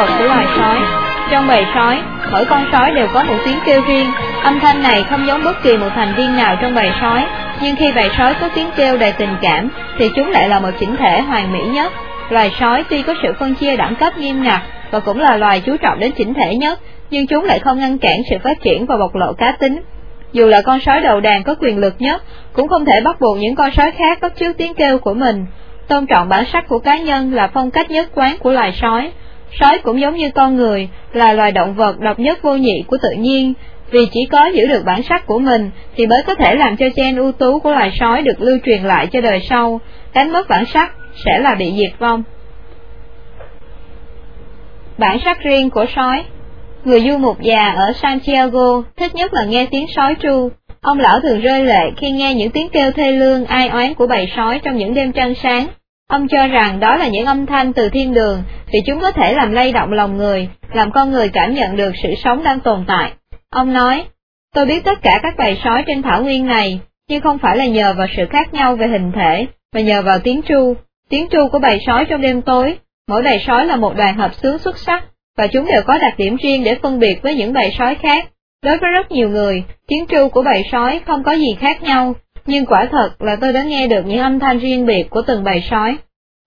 thuật của loài sói. Trong bầy sói, mỗi con sói đều có một tiếng kêu riêng, âm thanh này không giống bất kỳ một thành viên nào trong bầy sói, nhưng khi bầy sói có tiếng kêu đầy tình cảm, thì chúng lại là một chỉnh thể hoàn mỹ nhất. Loài sói tuy có sự phân chia đẳng cấp nghiêm ngặt và cũng là loài chú trọng đến chỉnh thể nhất, nhưng chúng lại không ngăn cản sự phát triển và bộc lộ cá tính. Dù là con sói đầu đàn có quyền lực nhất, cũng không thể bắt buộc những con sói khác bắt chước tiếng kêu của mình. Tôn trọng bản sắc của cá nhân là phong cách nhất quán của loài sói. Sói cũng giống như con người, là loài động vật độc nhất vô nhị của tự nhiên, vì chỉ có giữ được bản sắc của mình thì mới có thể làm cho gen ưu tú của loài sói được lưu truyền lại cho đời sau, đánh mất bản sắc sẽ là bị diệt vong. Bản sắc riêng của sói Người du mục già ở Santiago thích nhất là nghe tiếng sói tru. Ông lão thường rơi lệ khi nghe những tiếng kêu thê lương ai oán của bầy sói trong những đêm trăng sáng. Ông cho rằng đó là những âm thanh từ thiên đường vì chúng có thể làm lay động lòng người, làm con người cảm nhận được sự sống đang tồn tại. Ông nói, tôi biết tất cả các bầy sói trên thảo nguyên này, nhưng không phải là nhờ vào sự khác nhau về hình thể, mà nhờ vào tiếng tru. Tiếng tru của bầy sói trong đêm tối, mỗi bầy sói là một đoàn hợp xướng xuất sắc, và chúng đều có đặc điểm riêng để phân biệt với những bầy sói khác. Đối với rất nhiều người, tiếng tru của bầy sói không có gì khác nhau, nhưng quả thật là tôi đã nghe được những âm thanh riêng biệt của từng bầy sói.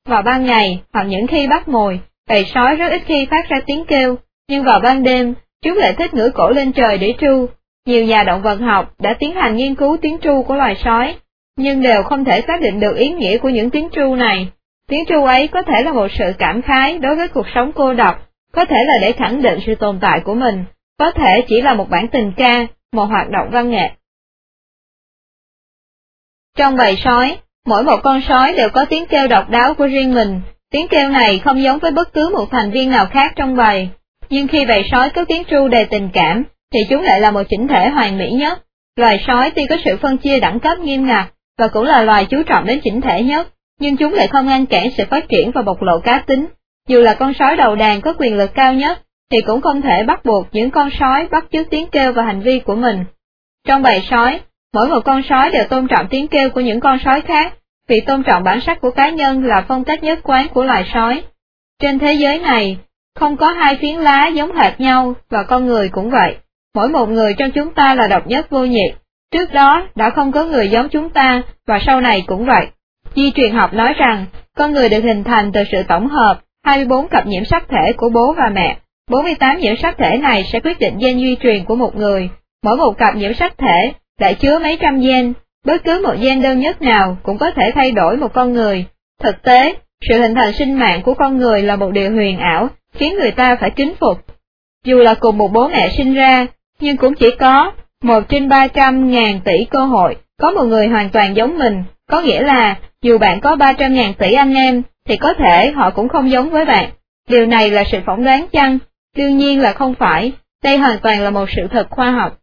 Vào ban ngày, hoặc những khi bắt mồi, bầy sói rất ít khi phát ra tiếng kêu, nhưng vào ban đêm, chúng lại thích ngửa cổ lên trời để tru. Nhiều nhà động vật học đã tiến hành nghiên cứu tiếng tru của loài sói, nhưng đều không thể xác định được ý nghĩa của những tiếng tru này. Tiếng tru ấy có thể là một sự cảm khái đối với cuộc sống cô độc có thể là để khẳng định sự tồn tại của mình, có thể chỉ là một bản tình ca, một hoạt động văn nghệ. Trong bầy sói, mỗi một con sói đều có tiếng kêu độc đáo của riêng mình, tiếng kêu này không giống với bất cứ một thành viên nào khác trong bầy, nhưng khi bầy sói có tiếng tru đầy tình cảm, thì chúng lại là một chỉnh thể hoàn mỹ nhất. Loài sói tuy có sự phân chia đẳng cấp nghiêm ngặt, và cũng là loài chú trọng đến chỉnh thể nhất, nhưng chúng lại không ngăn cản sự phát triển và bộc lộ cá tính, dù là con sói đầu đàn có quyền lực cao nhất, thì cũng không thể bắt buộc những con sói bắt chước tiếng kêu và hành vi của mình. Trong bầy sói, mỗi một con sói đều tôn trọng tiếng kêu của những con sói khác, vì tôn trọng bản sắc của cá nhân là phong cách nhất quán của loài sói. Trên thế giới này, không có hai phiến lá giống hệt nhau và con người cũng vậy. Mỗi một người trong chúng ta là độc nhất vô nhị. Trước đó đã không có người giống chúng ta và sau này cũng vậy. Di truyền học nói rằng con người được hình thành từ sự tổng hợp 24 cặp nhiễm sắc thể của bố và mẹ. 48 nhiễm sắc thể này sẽ quyết định gen duy truyền của một người. Mỗi một cặp nhiễm sắc thể lại chứa mấy trăm gen, bất cứ một gen đơn nhất nào cũng có thể thay đổi một con người. Thực tế, sự hình thành sinh mạng của con người là một điều huyền ảo, khiến người ta phải kính phục. Dù là cùng một bố mẹ sinh ra, nhưng cũng chỉ có một trên ba trăm ngàn tỷ cơ hội có một người hoàn toàn giống mình, có nghĩa là dù bạn có ba trăm ngàn tỷ anh em, thì có thể họ cũng không giống với bạn. Điều này là sự phỏng đoán chăng? Đương nhiên là không phải, đây hoàn toàn là một sự thật khoa học.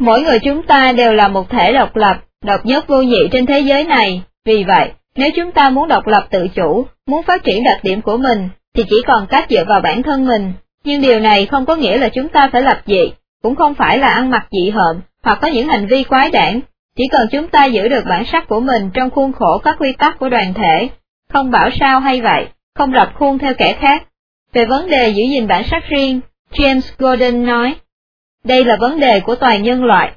Mỗi người chúng ta đều là một thể độc lập, độc nhất vô nhị trên thế giới này, vì vậy, nếu chúng ta muốn độc lập tự chủ, muốn phát triển đặc điểm của mình, thì chỉ còn cách dựa vào bản thân mình, nhưng điều này không có nghĩa là chúng ta phải lập dị, cũng không phải là ăn mặc dị hợm, hoặc có những hành vi quái đản, chỉ cần chúng ta giữ được bản sắc của mình trong khuôn khổ các quy tắc của đoàn thể, không bảo sao hay vậy, không rập khuôn theo kẻ khác. Về vấn đề giữ gìn bản sắc riêng, James Gordon nói, đây là vấn đề của toàn nhân loại.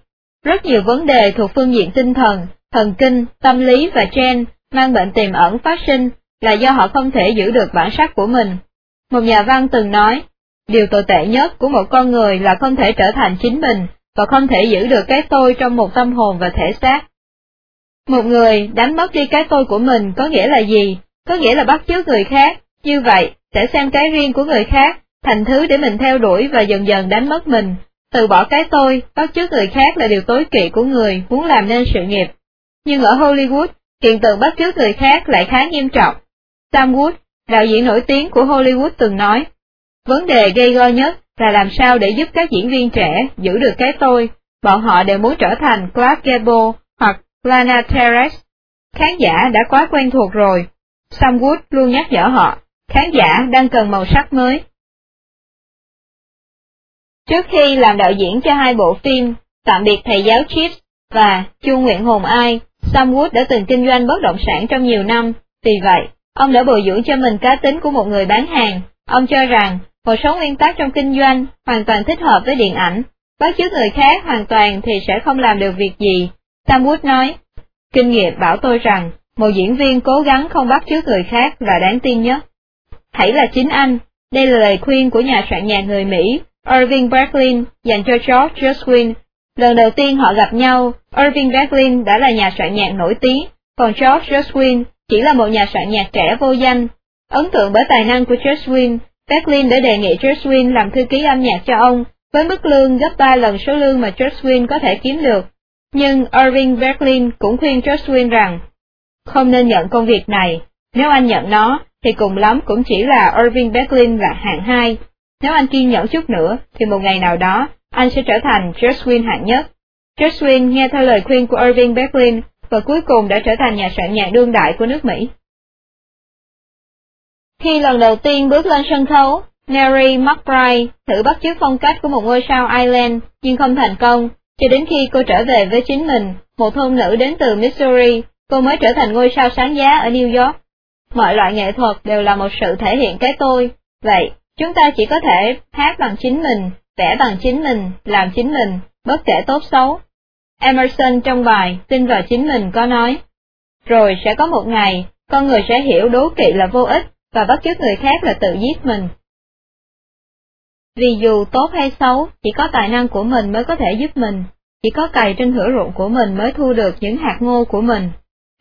Rất nhiều vấn đề thuộc phương diện tinh thần, thần kinh, tâm lý và gen mang bệnh tiềm ẩn phát sinh là do họ không thể giữ được bản sắc của mình. Một nhà văn từng nói, điều tồi tệ nhất của một con người là không thể trở thành chính mình, và không thể giữ được cái tôi trong một tâm hồn và thể xác. Một người đánh mất đi cái tôi của mình có nghĩa là gì? Có nghĩa là bắt chước người khác, như vậy, sẽ xem cái riêng của người khác, thành thứ để mình theo đuổi và dần dần đánh mất mình. Từ bỏ cái tôi, bắt chước người khác là điều tối kỵ của người muốn làm nên sự nghiệp. Nhưng ở Hollywood, hiện tượng bắt chước người khác lại khá nghiêm trọng. Sam Wood, đạo diễn nổi tiếng của Hollywood từng nói, vấn đề gây go nhất là làm sao để giúp các diễn viên trẻ giữ được cái tôi, bọn họ đều muốn trở thành Clark Gable hoặc Lana Teres. Khán giả đã quá quen thuộc rồi. Sam Wood luôn nhắc nhở họ, khán giả đang cần màu sắc mới. Trước khi làm đạo diễn cho hai bộ phim Tạm biệt thầy giáo Chips và Chu Nguyện Hồn Ai, Sam Wood đã từng kinh doanh bất động sản trong nhiều năm, vì vậy, Ông đã bồi dưỡng cho mình cá tính của một người bán hàng. Ông cho rằng, một số nguyên tắc trong kinh doanh hoàn toàn thích hợp với điện ảnh. Bắt chước người khác hoàn toàn thì sẽ không làm được việc gì. Sam Wood nói, kinh nghiệm bảo tôi rằng, một diễn viên cố gắng không bắt chước người khác là đáng tin nhất. Hãy là chính anh. Đây là lời khuyên của nhà soạn nhạc người Mỹ, Irving Berlin, dành cho George Gershwin. Lần đầu tiên họ gặp nhau, Irving Berlin đã là nhà soạn nhạc nổi tiếng, còn George Gershwin chỉ là một nhà soạn nhạc trẻ vô danh. Ấn tượng bởi tài năng của Gershwin, Berlin đã đề nghị Gershwin làm thư ký âm nhạc cho ông, với mức lương gấp 3 lần số lương mà Gershwin có thể kiếm được. Nhưng Irving Berlin cũng khuyên Gershwin rằng, không nên nhận công việc này, nếu anh nhận nó, thì cùng lắm cũng chỉ là Irving Berlin là hạng hai. Nếu anh kiên nhẫn chút nữa, thì một ngày nào đó, anh sẽ trở thành Gershwin hạng nhất. Gershwin nghe theo lời khuyên của Irving Berlin và cuối cùng đã trở thành nhà soạn nhạc đương đại của nước Mỹ. Khi lần đầu tiên bước lên sân khấu, Mary McBride thử bắt chước phong cách của một ngôi sao Ireland nhưng không thành công, cho đến khi cô trở về với chính mình, một thôn nữ đến từ Missouri, cô mới trở thành ngôi sao sáng giá ở New York. Mọi loại nghệ thuật đều là một sự thể hiện cái tôi, vậy chúng ta chỉ có thể hát bằng chính mình, vẽ bằng chính mình, làm chính mình, bất kể tốt xấu. Emerson trong bài Tin vào chính mình có nói, rồi sẽ có một ngày, con người sẽ hiểu đố kỵ là vô ích, và bắt chước người khác là tự giết mình. Vì dù tốt hay xấu, chỉ có tài năng của mình mới có thể giúp mình, chỉ có cày trên thửa ruộng của mình mới thu được những hạt ngô của mình.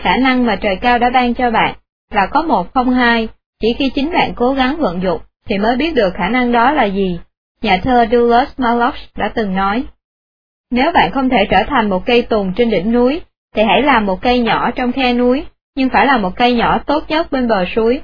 Khả năng mà trời cao đã ban cho bạn là có một không hai, chỉ khi chính bạn cố gắng vận dụng thì mới biết được khả năng đó là gì. Nhà thơ Douglas Malloch đã từng nói. Nếu bạn không thể trở thành một cây tùng trên đỉnh núi, thì hãy làm một cây nhỏ trong khe núi, nhưng phải là một cây nhỏ tốt nhất bên bờ suối.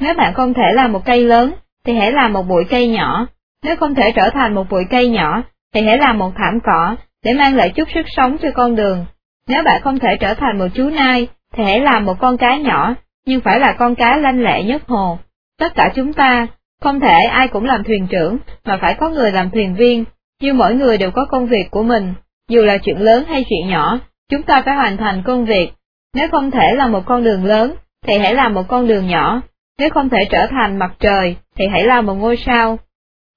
Nếu bạn không thể làm một cây lớn, thì hãy làm một bụi cây nhỏ. Nếu không thể trở thành một bụi cây nhỏ, thì hãy làm một thảm cỏ, để mang lại chút sức sống cho con đường. Nếu bạn không thể trở thành một chú nai, thì hãy làm một con cá nhỏ, nhưng phải là con cá lanh lẹ nhất hồ. Tất cả chúng ta, không thể ai cũng làm thuyền trưởng, mà phải có người làm thuyền viên, như mỗi người đều có công việc của mình, dù là chuyện lớn hay chuyện nhỏ, chúng ta phải hoàn thành công việc. Nếu không thể là một con đường lớn, thì hãy làm một con đường nhỏ, nếu không thể trở thành mặt trời, thì hãy làm một ngôi sao.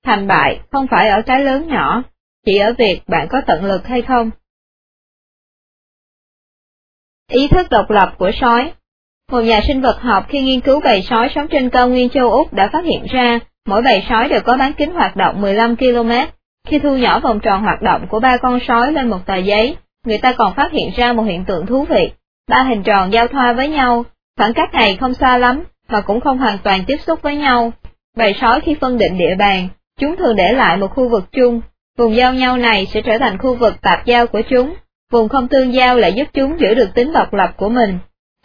Thành bại không phải ở cái lớn nhỏ, chỉ ở việc bạn có tận lực hay không. Ý thức độc lập của sói một nhà sinh vật học khi nghiên cứu bầy sói sống trên cao nguyên châu Úc đã phát hiện ra, mỗi bầy sói đều có bán kính hoạt động 15 km. Khi thu nhỏ vòng tròn hoạt động của ba con sói lên một tờ giấy, người ta còn phát hiện ra một hiện tượng thú vị. Ba hình tròn giao thoa với nhau, khoảng cách này không xa lắm, mà cũng không hoàn toàn tiếp xúc với nhau. Bầy sói khi phân định địa bàn, chúng thường để lại một khu vực chung, vùng giao nhau này sẽ trở thành khu vực tạp giao của chúng, vùng không tương giao lại giúp chúng giữ được tính độc lập của mình.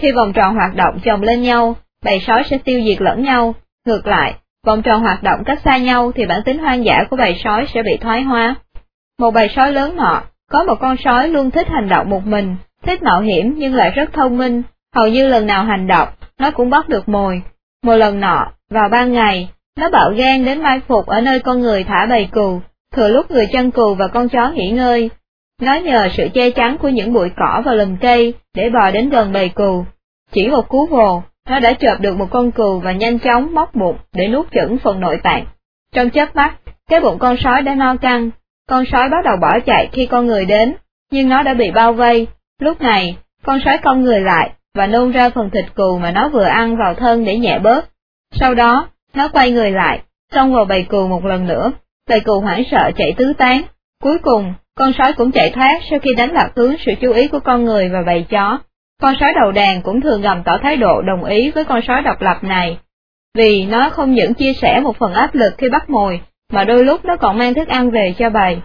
Khi vòng tròn hoạt động chồng lên nhau, bầy sói sẽ tiêu diệt lẫn nhau, ngược lại, vòng tròn hoạt động cách xa nhau thì bản tính hoang dã của bầy sói sẽ bị thoái hóa. Một bầy sói lớn nọ, có một con sói luôn thích hành động một mình, thích mạo hiểm nhưng lại rất thông minh, hầu như lần nào hành động, nó cũng bắt được mồi. Một lần nọ, vào ban ngày, nó bạo gan đến mai phục ở nơi con người thả bầy cừu, thừa lúc người chân cừu và con chó nghỉ ngơi. Nó nhờ sự che chắn của những bụi cỏ và lùm cây để bò đến gần bầy cừu. Chỉ một cú vồ, nó đã chộp được một con cừu và nhanh chóng móc bụng để nuốt chửng phần nội tạng. Trong chớp mắt, cái bụng con sói đã no căng, con sói bắt đầu bỏ chạy khi con người đến, nhưng nó đã bị bao vây. Lúc này, con sói cong người lại, và nôn ra phần thịt cừu mà nó vừa ăn vào thân để nhẹ bớt. Sau đó, nó quay người lại, xông vào bầy cừu một lần nữa, bầy cừu hoảng sợ chạy tứ tán. Cuối cùng, con sói cũng chạy thoát sau khi đánh lạc hướng sự chú ý của con người và bầy chó. Con sói đầu đàn cũng thường gầm tỏ thái độ đồng ý với con sói độc lập này, vì nó không những chia sẻ một phần áp lực khi bắt mồi, mà đôi lúc nó còn mang thức ăn về cho bầy.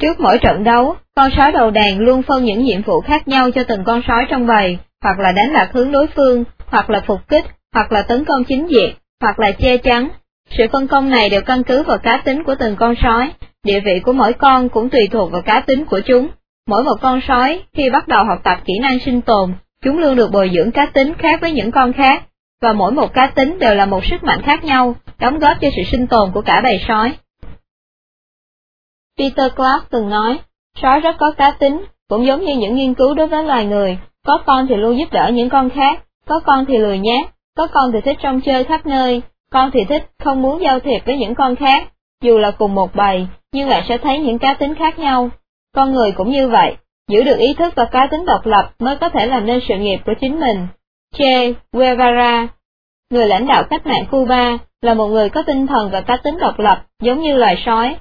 Trước mỗi trận đấu, con sói đầu đàn luôn phân những nhiệm vụ khác nhau cho từng con sói trong bầy, hoặc là đánh lạc hướng đối phương, hoặc là phục kích, hoặc là tấn công chính diện, hoặc là che chắn. Sự phân công này đều căn cứ vào cá tính của từng con sói, địa vị của mỗi con cũng tùy thuộc vào cá tính của chúng. Mỗi một con sói, khi bắt đầu học tập kỹ năng sinh tồn, chúng luôn được bồi dưỡng cá tính khác với những con khác, và mỗi một cá tính đều là một sức mạnh khác nhau, đóng góp cho sự sinh tồn của cả bầy sói. Peter Clark từng nói, sói rất có cá tính, cũng giống như những nghiên cứu đối với loài người, có con thì luôn giúp đỡ những con khác, có con thì lười nhát, có con thì thích trong chơi khắp nơi, con thì thích không muốn giao thiệp với những con khác, dù là cùng một bầy, nhưng lại sẽ thấy những cá tính khác nhau. Con người cũng như vậy, giữ được ý thức và cá tính độc lập mới có thể làm nên sự nghiệp của chính mình. Che Guevara, người lãnh đạo cách mạng Cuba, là một người có tinh thần và cá tính độc lập, giống như loài sói.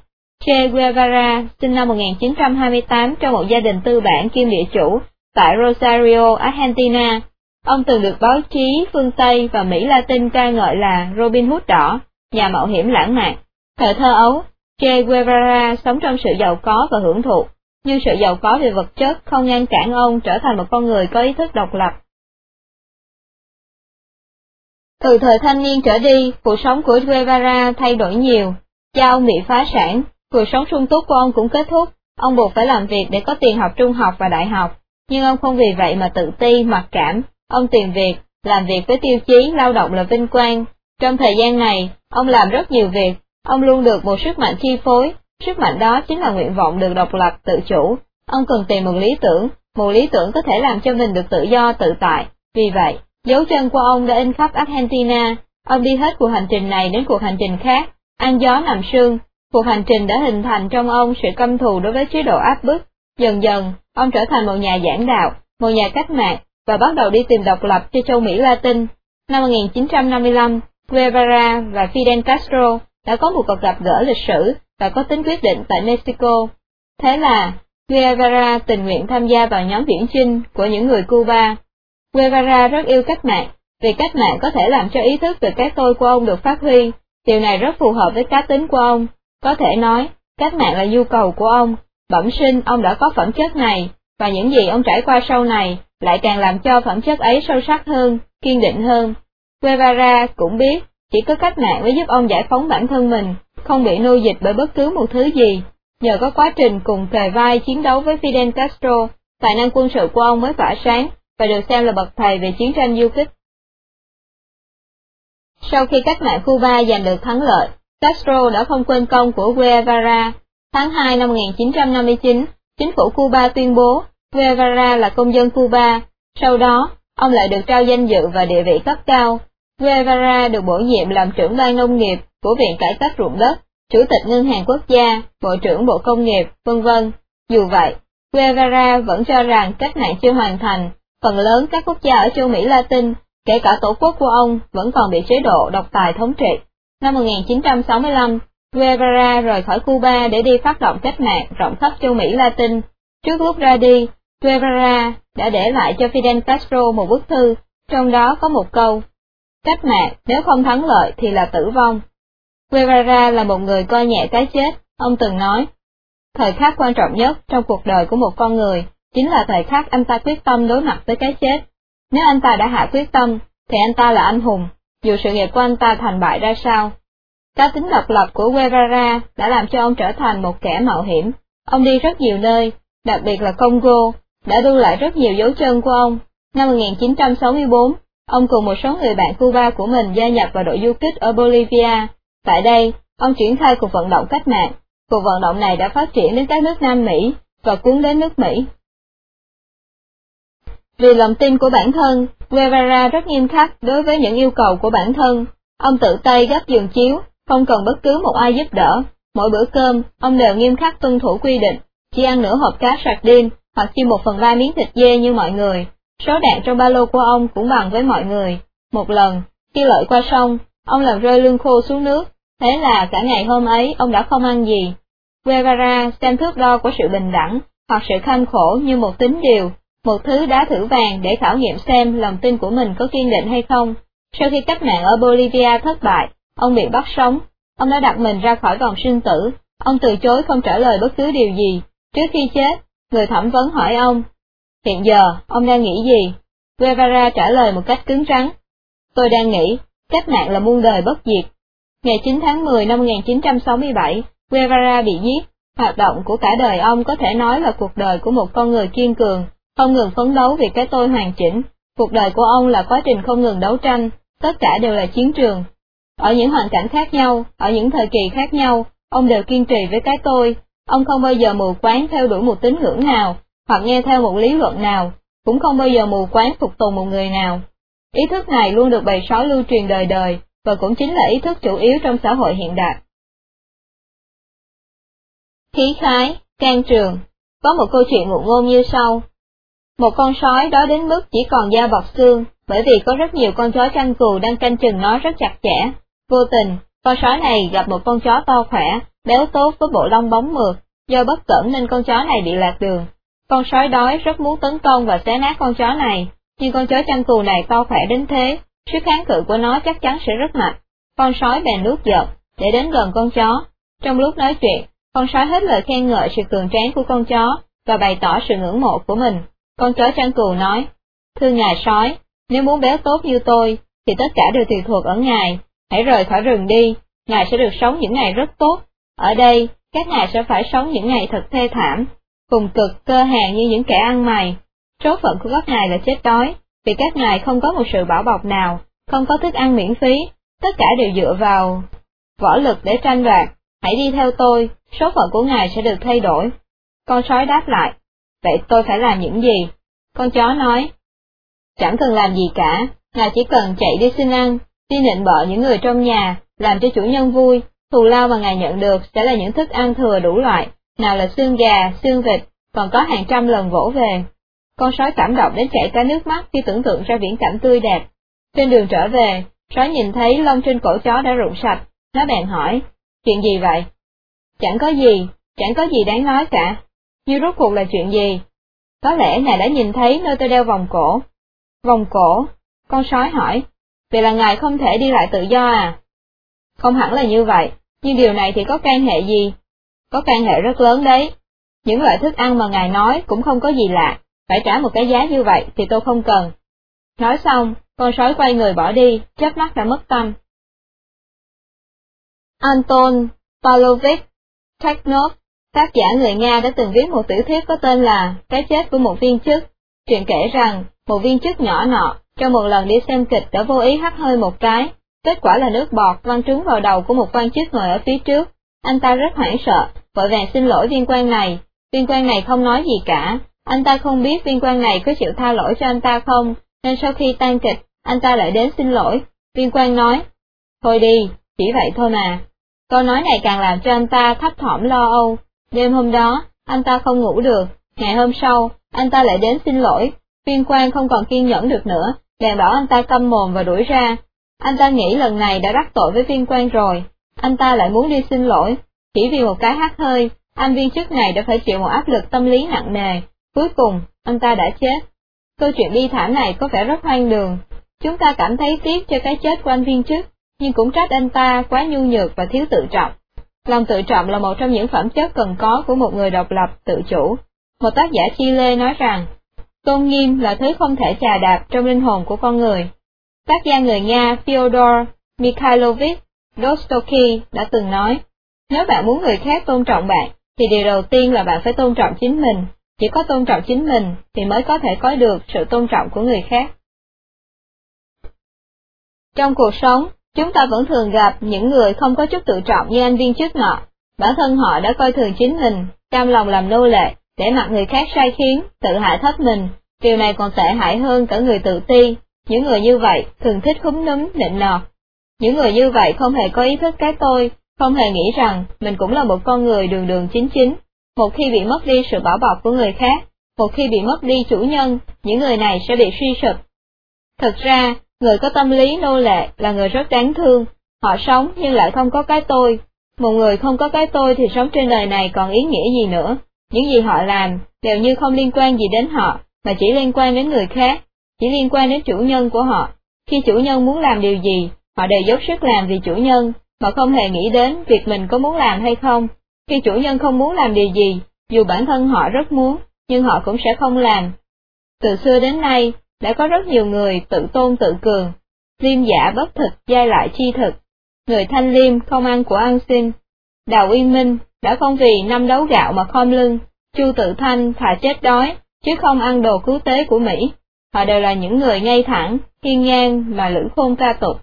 Che Guevara sinh năm 1928 trong một gia đình tư bản kiêm địa chủ tại Rosario, Argentina. Ông từng được báo chí phương Tây và Mỹ Latin ca ngợi là Robin Hood đỏ, nhà mạo hiểm lãng mạn. Thời thơ ấu, Che Guevara sống trong sự giàu có và hưởng thụ, nhưng sự giàu có về vật chất không ngăn cản ông trở thành một con người có ý thức độc lập. Từ thời thanh niên trở đi, cuộc sống của Guevara thay đổi nhiều. Cha ông bị phá sản, cuộc sống sung túc của ông cũng kết thúc, ông buộc phải làm việc để có tiền học trung học và đại học, nhưng ông không vì vậy mà tự ti, mặc cảm, ông tìm việc, làm việc với tiêu chí lao động là vinh quang. Trong thời gian này, ông làm rất nhiều việc, ông luôn được một sức mạnh chi phối, sức mạnh đó chính là nguyện vọng được độc lập tự chủ. Ông cần tìm một lý tưởng, một lý tưởng có thể làm cho mình được tự do tự tại. Vì vậy, dấu chân của ông đã in khắp Argentina, ông đi hết cuộc hành trình này đến cuộc hành trình khác, ăn gió nằm sương. Cuộc hành trình đã hình thành trong ông sự căm thù đối với chế độ áp bức. Dần dần, ông trở thành một nhà giảng đạo, một nhà cách mạng, và bắt đầu đi tìm độc lập cho châu Mỹ Latin. Năm 1955, Guevara và Fidel Castro đã có một cuộc gặp gỡ lịch sử và có tính quyết định tại Mexico. Thế là, Guevara tình nguyện tham gia vào nhóm viễn chinh của những người Cuba. Guevara rất yêu cách mạng, vì cách mạng có thể làm cho ý thức về cái tôi của ông được phát huy, điều này rất phù hợp với cá tính của ông. Có thể nói, cách mạng là nhu cầu của ông, bẩm sinh ông đã có phẩm chất này, và những gì ông trải qua sau này lại càng làm cho phẩm chất ấy sâu sắc hơn, kiên định hơn. Guevara cũng biết, chỉ có cách mạng mới giúp ông giải phóng bản thân mình, không bị nô dịch bởi bất cứ một thứ gì. Nhờ có quá trình cùng kề vai chiến đấu với Fidel Castro, tài năng quân sự của ông mới tỏa sáng và được xem là bậc thầy về chiến tranh du kích. Sau khi cách mạng Cuba giành được thắng lợi, Castro đã không quên công của Guevara. Tháng 2 năm 1959, chính phủ Cuba tuyên bố Guevara là công dân Cuba. Sau đó, ông lại được trao danh dự và địa vị cấp cao. Guevara được bổ nhiệm làm trưởng ban nông nghiệp của Viện Cải cách ruộng đất, Chủ tịch Ngân hàng Quốc gia, Bộ trưởng Bộ Công nghiệp, vân vân. Dù vậy, Guevara vẫn cho rằng cách mạng chưa hoàn thành, phần lớn các quốc gia ở châu Mỹ Latin, kể cả tổ quốc của ông, vẫn còn bị chế độ độc tài thống trị. Năm 1965, Guevara rời khỏi Cuba để đi phát động cách mạng rộng khắp châu Mỹ Latin. Trước lúc ra đi, Guevara đã để lại cho Fidel Castro một bức thư, trong đó có một câu, Cách mạng nếu không thắng lợi thì là tử vong. Guevara là một người coi nhẹ cái chết, ông từng nói, thời khắc quan trọng nhất trong cuộc đời của một con người, chính là thời khắc anh ta quyết tâm đối mặt với cái chết. Nếu anh ta đã hạ quyết tâm, thì anh ta là anh hùng, dù sự nghiệp của anh ta thành bại ra sao. Cá tính độc lập của Guevara đã làm cho ông trở thành một kẻ mạo hiểm. Ông đi rất nhiều nơi, đặc biệt là Congo, đã lưu lại rất nhiều dấu chân của ông. Năm 1964, ông cùng một số người bạn Cuba của mình gia nhập vào đội du kích ở Bolivia. Tại đây, ông triển khai cuộc vận động cách mạng. Cuộc vận động này đã phát triển đến các nước Nam Mỹ và cuốn đến nước Mỹ. Vì lòng tin của bản thân, Guevara rất nghiêm khắc đối với những yêu cầu của bản thân. Ông tự tay gấp giường chiếu, không cần bất cứ một ai giúp đỡ. Mỗi bữa cơm, ông đều nghiêm khắc tuân thủ quy định, chỉ ăn nửa hộp cá sạc đêm hoặc chỉ một phần ba miếng thịt dê như mọi người. Số đạn trong ba lô của ông cũng bằng với mọi người. Một lần, khi lội qua sông, ông làm rơi lương khô xuống nước, thế là cả ngày hôm ấy ông đã không ăn gì. Guevara xem thước đo của sự bình đẳng hoặc sự kham khổ như một tính điều, một thứ đá thử vàng để khảo nghiệm xem lòng tin của mình có kiên định hay không. Sau khi cách mạng ở Bolivia thất bại, ông bị bắt sống, ông đã đặt mình ra khỏi vòng sinh tử, ông từ chối không trả lời bất cứ điều gì. Trước khi chết, người thẩm vấn hỏi ông, hiện giờ, ông đang nghĩ gì? Guevara trả lời một cách cứng rắn, tôi đang nghĩ, cách mạng là muôn đời bất diệt. Ngày 9 tháng 10 năm 1967, Guevara bị giết, hoạt động của cả đời ông có thể nói là cuộc đời của một con người kiên cường, không ngừng phấn đấu vì cái tôi hoàn chỉnh. Cuộc đời của ông là quá trình không ngừng đấu tranh, tất cả đều là chiến trường. Ở những hoàn cảnh khác nhau, ở những thời kỳ khác nhau, ông đều kiên trì với cái tôi, ông không bao giờ mù quáng theo đuổi một tín ngưỡng nào, hoặc nghe theo một lý luận nào, cũng không bao giờ mù quáng phục tùng một người nào. Ý thức này luôn được bày sói lưu truyền đời đời, và cũng chính là ý thức chủ yếu trong xã hội hiện đại. Khí khái, can trường, có một câu chuyện ngụ ngôn như sau. Một con sói đó đến mức chỉ còn da bọc xương, bởi vì có rất nhiều con chó chăn cừu đang canh chừng nó rất chặt chẽ. Vô tình, con sói này gặp một con chó to khỏe, béo tốt với bộ lông bóng mượt, do bất cẩn nên con chó này bị lạc đường. Con sói đói rất muốn tấn công và xé nát con chó này, nhưng con chó chăn cừu này to khỏe đến thế, sức kháng cự của nó chắc chắn sẽ rất mạnh. Con sói bèn nuốt giật, để đến gần con chó. Trong lúc nói chuyện, con sói hết lời khen ngợi sự cường tráng của con chó, và bày tỏ sự ngưỡng mộ của mình. Con chó chăn cừu nói, Thưa ngài sói, nếu muốn béo tốt như tôi, thì tất cả đều tùy thuộc ở ngài, hãy rời khỏi rừng đi, ngài sẽ được sống những ngày rất tốt. Ở đây, các ngài sẽ phải sống những ngày thật thê thảm, cùng cực, cơ hàng như những kẻ ăn mày. Số phận của các ngài là chết đói, vì các ngài không có một sự bảo bọc nào, không có thức ăn miễn phí, tất cả đều dựa vào võ lực để tranh đoạt. Hãy đi theo tôi, số phận của ngài sẽ được thay đổi. Con sói đáp lại, vậy tôi phải làm những gì? Con chó nói, chẳng cần làm gì cả, ngài chỉ cần chạy đi xin ăn, đi nịnh bợ những người trong nhà, làm cho chủ nhân vui, thù lao mà ngài nhận được sẽ là những thức ăn thừa đủ loại, nào là xương gà, xương vịt, còn có hàng trăm lần vỗ về. Con sói cảm động đến chảy cả nước mắt khi tưởng tượng ra viễn cảnh tươi đẹp. Trên đường trở về, sói nhìn thấy lông trên cổ chó đã rụng sạch, nó bèn hỏi, chuyện gì vậy? Chẳng có gì, chẳng có gì đáng nói cả. Nhưng rốt cuộc là chuyện gì? Có lẽ ngài đã nhìn thấy nơi tôi đeo vòng cổ. Vòng cổ? Con sói hỏi. Vậy là ngài không thể đi lại tự do à? Không hẳn là như vậy, nhưng điều này thì có can hệ gì? Có can hệ rất lớn đấy. Những loại thức ăn mà ngài nói cũng không có gì lạ, phải trả một cái giá như vậy thì tôi không cần. Nói xong, con sói quay người bỏ đi, chớp mắt đã mất tâm. Anton Pavlovich Technov, tác giả người Nga đã từng viết một tiểu thuyết có tên là Cái chết của một viên chức. Chuyện kể rằng, một viên chức nhỏ nọ, trong một lần đi xem kịch đã vô ý hắt hơi một cái, kết quả là nước bọt văng trúng vào đầu của một quan chức ngồi ở phía trước. Anh ta rất hoảng sợ, vội vàng xin lỗi viên quan này. Viên quan này không nói gì cả, anh ta không biết viên quan này có chịu tha lỗi cho anh ta không, nên sau khi tan kịch, anh ta lại đến xin lỗi. Viên quan nói, thôi đi, chỉ vậy thôi mà. Câu nói này càng làm cho anh ta thấp thỏm lo âu. Đêm hôm đó, anh ta không ngủ được, ngày hôm sau, anh ta lại đến xin lỗi. Viên quan không còn kiên nhẫn được nữa, đèn bảo anh ta câm mồm và đuổi ra. Anh ta nghĩ lần này đã đắc tội với viên quan rồi, anh ta lại muốn đi xin lỗi, chỉ vì một cái hát hơi, anh viên chức này đã phải chịu một áp lực tâm lý nặng nề, cuối cùng, anh ta đã chết. Câu chuyện bi thảm này có vẻ rất hoang đường, chúng ta cảm thấy tiếc cho cái chết của anh viên chức, nhưng cũng trách anh ta quá nhu nhược và thiếu tự trọng. Lòng tự trọng là một trong những phẩm chất cần có của một người độc lập, tự chủ. Một tác giả Chile nói rằng, tôn nghiêm là thứ không thể chà đạp trong linh hồn của con người. Tác gia người Nga Fyodor Mikhailovich Dostoevsky đã từng nói, nếu bạn muốn người khác tôn trọng bạn, thì điều đầu tiên là bạn phải tôn trọng chính mình, chỉ có tôn trọng chính mình thì mới có thể có được sự tôn trọng của người khác. Trong cuộc sống, chúng ta vẫn thường gặp những người không có chút tự trọng như anh viên chức nọ, bản thân họ đã coi thường chính mình, cam lòng làm nô lệ, để mặc người khác sai khiến, tự hại thấp mình, điều này còn tệ hại hơn cả người tự ti, những người như vậy thường thích khúm núm, nịnh nọt. Những người như vậy không hề có ý thức cái tôi, không hề nghĩ rằng mình cũng là một con người đường đường chính chính. Một khi bị mất đi sự bảo bọc của người khác, một khi bị mất đi chủ nhân, những người này sẽ bị suy sụp. Thực ra, người có tâm lý nô lệ là người rất đáng thương, họ sống nhưng lại không có cái tôi. Một người không có cái tôi thì sống trên đời này còn ý nghĩa gì nữa, những gì họ làm đều như không liên quan gì đến họ, mà chỉ liên quan đến người khác, chỉ liên quan đến chủ nhân của họ. Khi chủ nhân muốn làm điều gì, họ đều dốc sức làm vì chủ nhân, mà không hề nghĩ đến việc mình có muốn làm hay không. Khi chủ nhân không muốn làm điều gì, dù bản thân họ rất muốn, nhưng họ cũng sẽ không làm. Từ xưa đến nay, đã có rất nhiều người tự tôn tự cường, liêm giả bất thực giai lại chi thực, người thanh liêm không ăn của ăn xin. Đào Uyên Minh đã không vì năm đấu gạo mà khom lưng, Chu Tự Thanh thà chết đói, chứ không ăn đồ cứu tế của Mỹ. Họ đều là những người ngay thẳng, hiên ngang mà lưỡng khôn ca tục.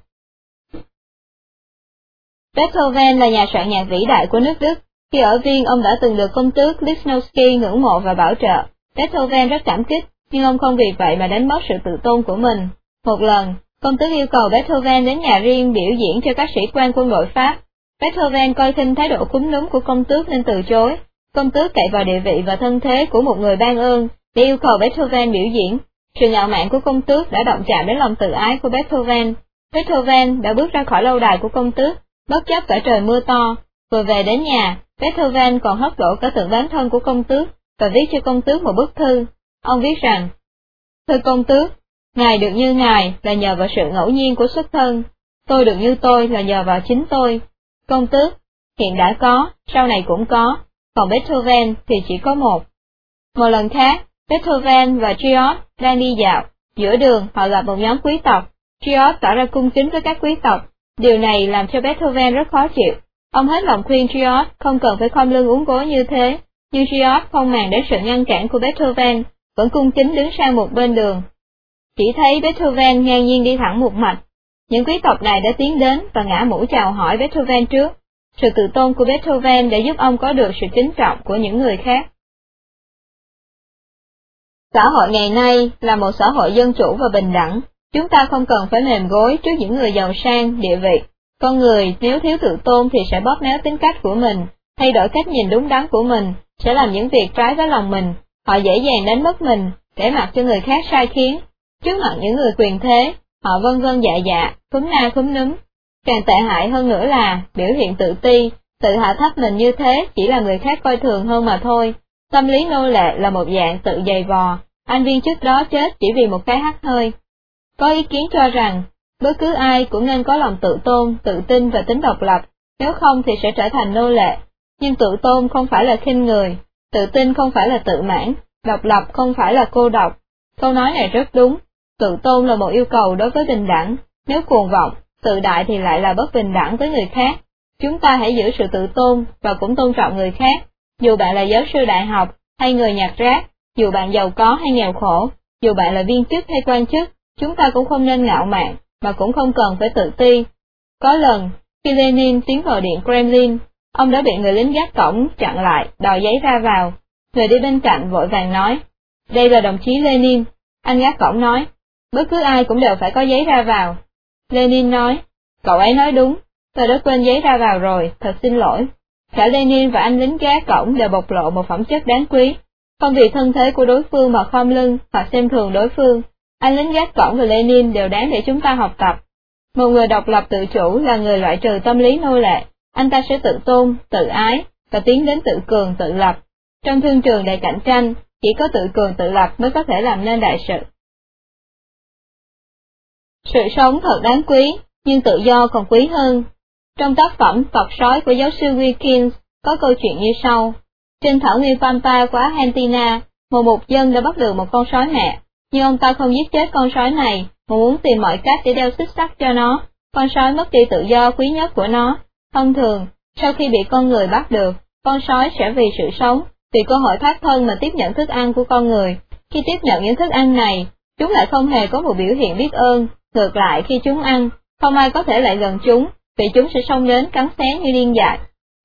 Beethoven là nhà soạn nhạc vĩ đại của nước Đức. Khi ở Viên, ông đã từng được công tước Lichnowsky ngưỡng mộ và bảo trợ. Beethoven rất cảm kích, nhưng ông không vì vậy mà đánh mất sự tự tôn của mình. Một lần, công tước yêu cầu Beethoven đến nhà riêng biểu diễn cho các sĩ quan quân đội Pháp. Beethoven coi khinh thái độ cúm núm của công tước nên từ chối. Công tước cậy vào địa vị và thân thế của một người ban ơn để yêu cầu Beethoven biểu diễn. Sự ngạo mạn của công tước đã động chạm đến lòng tự ái của Beethoven. Beethoven đã bước ra khỏi lâu đài của công tước, bất chấp cả trời mưa to. Vừa về đến nhà, Beethoven còn hất đổ cả tượng bán thân của công tước và viết cho công tước một bức thư. Ông viết rằng, Thưa công tước, Ngài được như Ngài là nhờ vào sự ngẫu nhiên của xuất thân, tôi được như tôi là nhờ vào chính tôi. Công tước, hiện đã có, sau này cũng có, còn Beethoven thì chỉ có một. Một lần khác, Beethoven và Triot đang đi dạo, giữa đường họ gặp một nhóm quý tộc. Triot tỏ ra cung kính với các quý tộc, điều này làm cho Beethoven rất khó chịu. Ông hết lòng khuyên Triot không cần phải khom lưng uống gối như thế, nhưng Triot không màng đến sự ngăn cản của Beethoven, vẫn cung kính đứng sang một bên đường. Chỉ thấy Beethoven ngang nhiên đi thẳng một mạch. Những quý tộc này đã tiến đến và ngã mũ chào hỏi Beethoven trước. Sự tự tôn của Beethoven đã giúp ông có được sự kính trọng của những người khác. Xã hội ngày nay là một xã hội dân chủ và bình đẳng, chúng ta không cần phải mềm gối trước những người giàu sang, địa vị. Con người nếu thiếu tự tôn thì sẽ bóp méo tính cách của mình, thay đổi cách nhìn đúng đắn của mình, sẽ làm những việc trái với lòng mình, họ dễ dàng đánh mất mình, để mặc cho người khác sai khiến. Trước mặt những người quyền thế, họ vân vân dạ dạ, khúm na khúm núm. Càng tệ hại hơn nữa là, biểu hiện tự ti, tự hạ thấp mình như thế chỉ là người khác coi thường hơn mà thôi, Tâm lý nô lệ là một dạng tự dày vò, anh viên trước đó chết chỉ vì một cái hắt hơi. Có ý kiến cho rằng, bất cứ ai cũng nên có lòng tự tôn, tự tin và tính độc lập, nếu không thì sẽ trở thành nô lệ. Nhưng tự tôn không phải là khinh người, tự tin không phải là tự mãn, độc lập không phải là cô độc. Câu nói này rất đúng, tự tôn là một yêu cầu đối với bình đẳng, nếu cuồng vọng, tự đại thì lại là bất bình đẳng với người khác. Chúng ta hãy giữ sự tự tôn và cũng tôn trọng người khác, dù bạn là giáo sư đại học hay người nhặt rác, dù bạn giàu có hay nghèo khổ, dù bạn là viên chức hay quan chức, chúng ta cũng không nên ngạo mạn, mà cũng không cần phải tự ti. Có lần, khi Lenin tiến vào điện Kremlin, ông đã bị người lính gác cổng chặn lại, đòi giấy ra vào. Người đi bên cạnh vội vàng nói, đây là đồng chí Lenin. Anh gác cổng nói, bất cứ ai cũng đều phải có giấy ra vào. Lenin nói, cậu ấy nói đúng, tôi đã quên giấy ra vào rồi, thật xin lỗi. Cả Lenin và anh lính gác cổng đều bộc lộ một phẩm chất đáng quý, không vì thân thế của đối phương mà khom lưng hoặc xem thường đối phương, anh lính gác cổng và Lenin đều đáng để chúng ta học tập. Một người độc lập tự chủ là người loại trừ tâm lý nô lệ, anh ta sẽ tự tôn, tự ái, và tiến đến tự cường tự lập. Trong thương trường đầy cạnh tranh, chỉ có tự cường tự lập mới có thể làm nên đại sự. Sự sống thật đáng quý, nhưng tự do còn quý hơn. Trong tác phẩm Tộc sói của giáo sư Wilkins có câu chuyện như sau. Trên thảo nguyên Pampa của Argentina, một mục dân đã bắt được một con sói mẹ, nhưng ông ta không giết chết con sói này, mà muốn tìm mọi cách để đeo xích sắt cho nó. Con sói mất đi tự do quý nhất của nó. Thông thường, sau khi bị con người bắt được, con sói sẽ vì sự sống, vì cơ hội thoát thân mà tiếp nhận thức ăn của con người. Khi tiếp nhận những thức ăn này, chúng lại không hề có một biểu hiện biết ơn, ngược lại khi chúng ăn, không ai có thể lại gần chúng, vì chúng sẽ xông đến cắn xé như điên dại.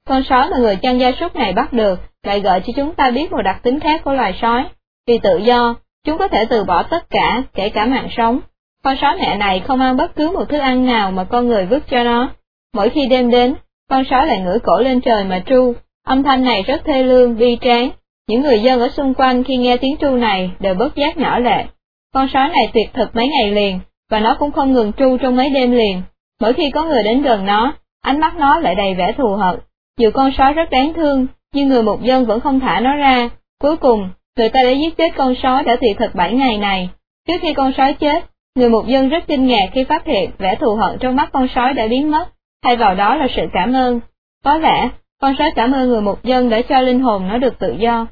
Con sói mà người chăn gia súc này bắt được lại gợi cho chúng ta biết một đặc tính khác của loài sói. Vì tự do, chúng có thể từ bỏ tất cả, kể cả mạng sống. Con sói mẹ này không ăn bất cứ một thức ăn nào mà con người vứt cho nó. Mỗi khi đêm đến, con sói lại ngửa cổ lên trời mà tru, âm thanh này rất thê lương, bi tráng. Những người dân ở xung quanh khi nghe tiếng tru này đều bất giác nhỏ lệ. Con sói này tuyệt thực mấy ngày liền, và nó cũng không ngừng tru trong mấy đêm liền. Mỗi khi có người đến gần nó, ánh mắt nó lại đầy vẻ thù hận. Dù con sói rất đáng thương, nhưng người mục dân vẫn không thả nó ra. Cuối cùng, người ta đã giết chết con sói đã thị thực bảy ngày này. Trước khi con sói chết, người mục dân rất kinh ngạc khi phát hiện vẻ thù hận trong mắt con sói đã biến mất, thay vào đó là sự cảm ơn. Có lẽ, con sói cảm ơn người mục dân để cho linh hồn nó được tự do.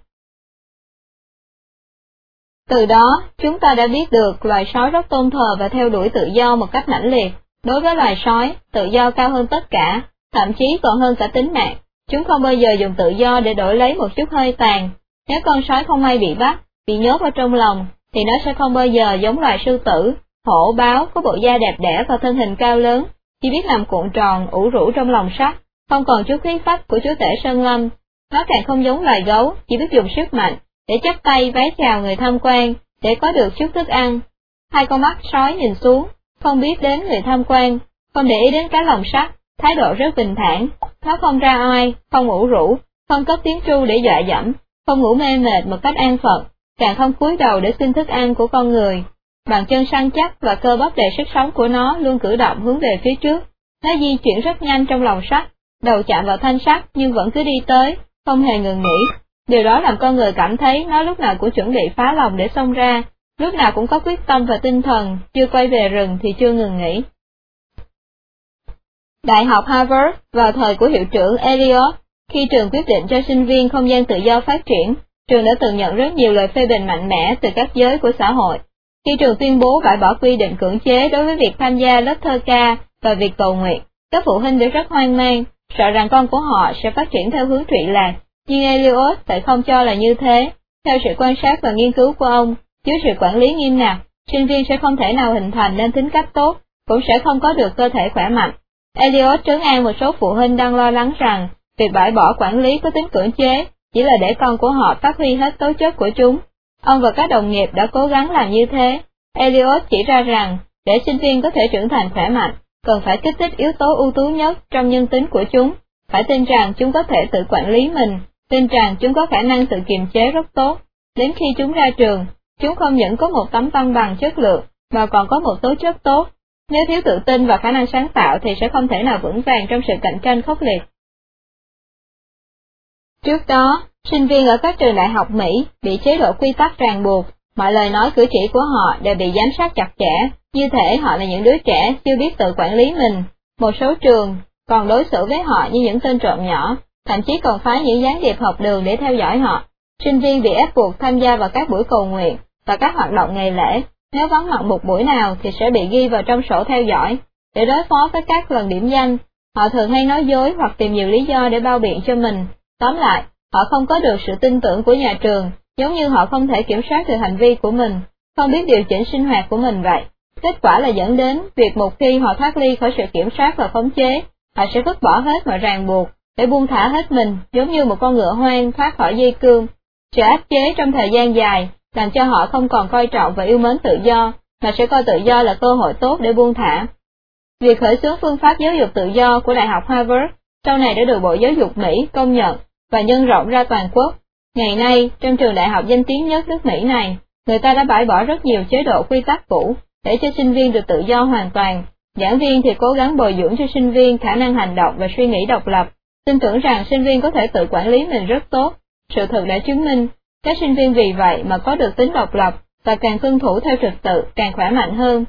Từ đó, chúng ta đã biết được loài sói rất tôn thờ và theo đuổi tự do một cách mãnh liệt. Đối với loài sói, tự do cao hơn tất cả, thậm chí còn hơn cả tính mạng. Chúng không bao giờ dùng tự do để đổi lấy một chút hơi tàn. Nếu con sói không may bị bắt, bị nhốt ở trong lòng, thì nó sẽ không bao giờ giống loài sư tử, hổ báo có bộ da đẹp đẽ và thân hình cao lớn, chỉ biết làm cuộn tròn, ủ rũ trong lòng sắt, không còn chút khí phách của chúa tể Sơn Lâm. Nó càng không giống loài gấu, chỉ biết dùng sức mạnh, để chắp tay vái chào người tham quan, để có được chút thức ăn. hai con mắt sói nhìn xuống, không biết đến người tham quan, không để ý đến cái lòng sắt, thái độ rất bình thản, nó không ra ai, không ủ rũ, không cất tiếng tru để dọa dẫm, không ngủ mê mệt một cách an phận, càng không cúi đầu để xin thức ăn của con người. Bàn chân săn chắc và cơ bắp đầy sức sống của nó luôn cử động hướng về phía trước. Nó di chuyển rất nhanh trong lòng sắt, đầu chạm vào thanh sắt nhưng vẫn cứ đi tới, không hề ngừng nghỉ. Điều đó làm con người cảm thấy nó lúc nào cũng chuẩn bị phá lòng để xông ra, lúc nào cũng có quyết tâm và tinh thần, chưa quay về rừng thì chưa ngừng nghỉ. Đại học Harvard vào thời của hiệu trưởng Eliot, khi trường quyết định cho sinh viên không gian tự do phát triển, trường đã từng nhận rất nhiều lời phê bình mạnh mẽ từ các giới của xã hội. Khi trường tuyên bố bãi bỏ quy định cưỡng chế đối với việc tham gia lớp thơ ca và việc cầu nguyện, các phụ huynh đều rất hoang mang, sợ rằng con của họ sẽ phát triển theo hướng trụy lạc, nhưng Eliot lại không cho là như thế. Theo sự quan sát và nghiên cứu của ông, dưới sự quản lý nghiêm ngặt, sinh viên sẽ không thể nào hình thành nên tính cách tốt, cũng sẽ không có được cơ thể khỏe mạnh. Eliot trấn an một số phụ huynh đang lo lắng rằng, việc bãi bỏ quản lý có tính cưỡng chế, chỉ là để con của họ phát huy hết tố chất của chúng. Ông và các đồng nghiệp đã cố gắng làm như thế. Eliot chỉ ra rằng, để sinh viên có thể trưởng thành khỏe mạnh, cần phải kích thích yếu tố ưu tú nhất trong nhân tính của chúng, phải tin rằng chúng có thể tự quản lý mình, tin rằng chúng có khả năng tự kiềm chế rất tốt. Đến khi chúng ra trường, chúng không những có một tấm văn bằng chất lượng, mà còn có một tố chất tốt. Nếu thiếu tự tin và khả năng sáng tạo thì sẽ không thể nào vững vàng trong sự cạnh tranh khốc liệt. Trước đó, sinh viên ở các trường đại học Mỹ bị chế độ quy tắc ràng buộc, mọi lời nói cử chỉ của họ đều bị giám sát chặt chẽ, như thể họ là những đứa trẻ chưa biết tự quản lý mình. Một số trường còn đối xử với họ như những tên trộm nhỏ, thậm chí còn phái những gián điệp học đường để theo dõi họ. Sinh viên bị ép buộc tham gia vào các buổi cầu nguyện và các hoạt động ngày lễ, nếu vắng mặt một buổi nào thì sẽ bị ghi vào trong sổ theo dõi. Để đối phó với các lần điểm danh, họ thường hay nói dối hoặc tìm nhiều lý do để bao biện cho mình. Tóm lại, họ không có được sự tin tưởng của nhà trường, giống như họ không thể kiểm soát được hành vi của mình, không biết điều chỉnh sinh hoạt của mình vậy. Kết quả là dẫn đến việc một khi họ thoát ly khỏi sự kiểm soát và khống chế, họ sẽ vứt bỏ hết mọi ràng buộc, để buông thả hết mình, giống như một con ngựa hoang thoát khỏi dây cương. Sự áp chế trong thời gian dài, làm cho họ không còn coi trọng và yêu mến tự do, mà sẽ coi tự do là cơ hội tốt để buông thả. Việc khởi xướng phương pháp giáo dục tự do của Đại học Harvard sau này đã được Bộ Giáo dục Mỹ công nhận và nhân rộng ra toàn quốc. Ngày nay, trong trường đại học danh tiếng nhất nước Mỹ này, người ta đã bãi bỏ rất nhiều chế độ quy tắc cũ, để cho sinh viên được tự do hoàn toàn. Giảng viên thì cố gắng bồi dưỡng cho sinh viên khả năng hành động và suy nghĩ độc lập, tin tưởng rằng sinh viên có thể tự quản lý mình rất tốt. Sự thật đã chứng minh, các sinh viên vì vậy mà có được tính độc lập và càng tuân thủ theo trật tự càng khỏe mạnh hơn.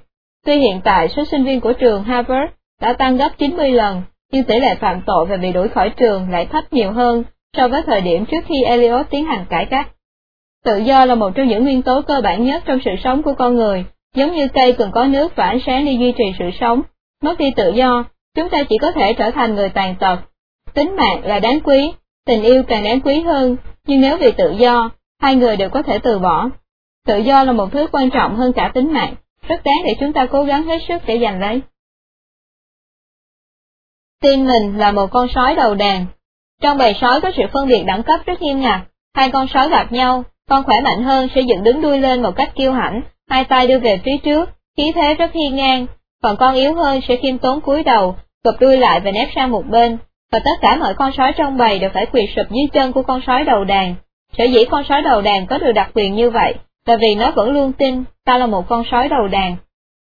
Tuy hiện tại số sinh viên của trường Harvard đã tăng gấp 90 lần, nhưng tỷ lệ phạm tội và bị đuổi khỏi trường lại thấp nhiều hơn so với thời điểm trước khi Eliot tiến hành cải cách. Tự do là một trong những nguyên tố cơ bản nhất trong sự sống của con người, giống như cây cần có nước và ánh sáng để duy trì sự sống. Mất đi tự do, chúng ta chỉ có thể trở thành người tàn tật. Tính mạng là đáng quý, tình yêu càng đáng quý hơn, nhưng nếu vì tự do, hai người đều có thể từ bỏ. Tự do là một thứ quan trọng hơn cả tính mạng, rất đáng để chúng ta cố gắng hết sức để giành lấy. Tin mình là một con sói đầu đàn. Trong bầy sói có sự phân biệt đẳng cấp rất nghiêm ngặt, hai con sói gặp nhau, con khỏe mạnh hơn sẽ dựng đứng đuôi lên một cách kiêu hãnh, hai tay đưa về phía trước, khí thế rất hiên ngang, còn con yếu hơn sẽ khiêm tốn cúi đầu, gập đuôi lại và nép sang một bên, và tất cả mọi con sói trong bầy đều phải quỳ sụp dưới chân của con sói đầu đàn. Sở dĩ con sói đầu đàn có được đặc quyền như vậy, là vì nó vẫn luôn tin, ta là một con sói đầu đàn.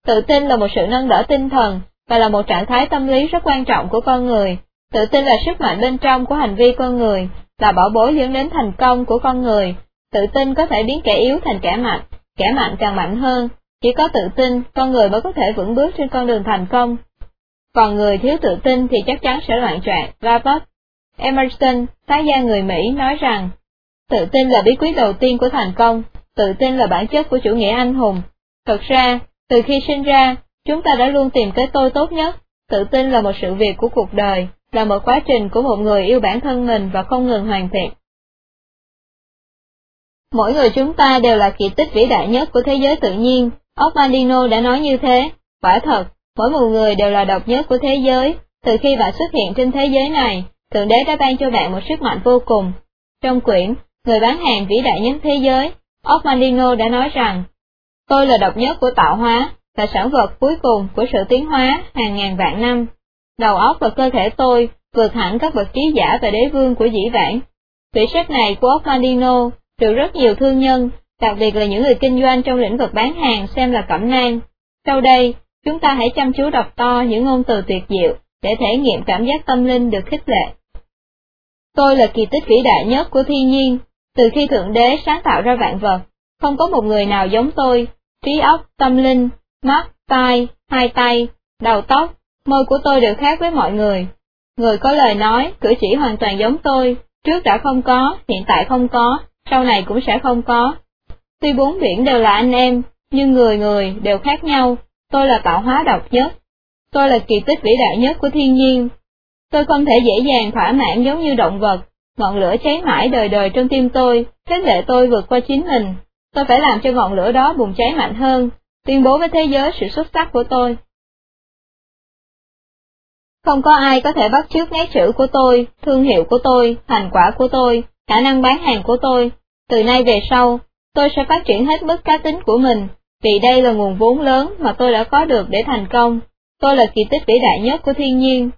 Tự tin là một sự nâng đỡ tinh thần, và là một trạng thái tâm lý rất quan trọng của con người. Tự tin là sức mạnh bên trong của hành vi con người, là bảo bối dẫn đến thành công của con người. Tự tin có thể biến kẻ yếu thành kẻ mạnh, kẻ mạnh càng mạnh hơn. Chỉ có tự tin, con người mới có thể vững bước trên con đường thành công. Còn người thiếu tự tin thì chắc chắn sẽ loạn trạng, Robert. Emerson, tái gia người Mỹ, nói rằng, tự tin là bí quyết đầu tiên của thành công, tự tin là bản chất của chủ nghĩa anh hùng. Thật ra, từ khi sinh ra, chúng ta đã luôn tìm cái tôi tốt nhất, tự tin là một sự việc của cuộc đời, là một quá trình của một người yêu bản thân mình và không ngừng hoàn thiện. Mỗi người chúng ta đều là kỳ tích vĩ đại nhất của thế giới tự nhiên, Ockmandino đã nói như thế, quả thật, mỗi một người đều là độc nhất của thế giới, từ khi bạn xuất hiện trên thế giới này, Thượng Đế đã ban cho bạn một sức mạnh vô cùng. Trong quyển, Người bán hàng vĩ đại nhất thế giới, Ockmandino đã nói rằng, Tôi là độc nhất của tạo hóa, là sản vật cuối cùng của sự tiến hóa hàng ngàn vạn năm. Đầu óc và cơ thể tôi vượt hẳn các bậc trí giả và đế vương của dĩ vãng. Vị sách này của ốc được rất nhiều thương nhân, đặc biệt là những người kinh doanh trong lĩnh vực bán hàng xem là cẩm nang. Sau đây, chúng ta hãy chăm chú đọc to những ngôn từ tuyệt diệu để thể nghiệm cảm giác tâm linh được khích lệ. Tôi là kỳ tích vĩ đại nhất của thiên nhiên, từ khi Thượng Đế sáng tạo ra vạn vật, không có một người nào giống tôi, trí óc, tâm linh, mắt, tai, hai tay, đầu tóc, môi của tôi đều khác với mọi người. Người có lời nói, cử chỉ hoàn toàn giống tôi, trước đã không có, hiện tại không có, sau này cũng sẽ không có. Tuy bốn biển đều là anh em, nhưng người người đều khác nhau, tôi là tạo hóa độc nhất. Tôi là kỳ tích vĩ đại nhất của thiên nhiên. Tôi không thể dễ dàng thỏa mãn giống như động vật, ngọn lửa cháy mãi đời đời trong tim tôi, khích lệ tôi vượt qua chính mình. Tôi phải làm cho ngọn lửa đó bùng cháy mạnh hơn, tuyên bố với thế giới sự xuất sắc của tôi. Không có ai có thể bắt chước nét chữ của tôi, thương hiệu của tôi, thành quả của tôi, khả năng bán hàng của tôi. Từ nay về sau, tôi sẽ phát triển hết mức cá tính của mình, vì đây là nguồn vốn lớn mà tôi đã có được để thành công. Tôi là kỳ tích vĩ đại nhất của thiên nhiên.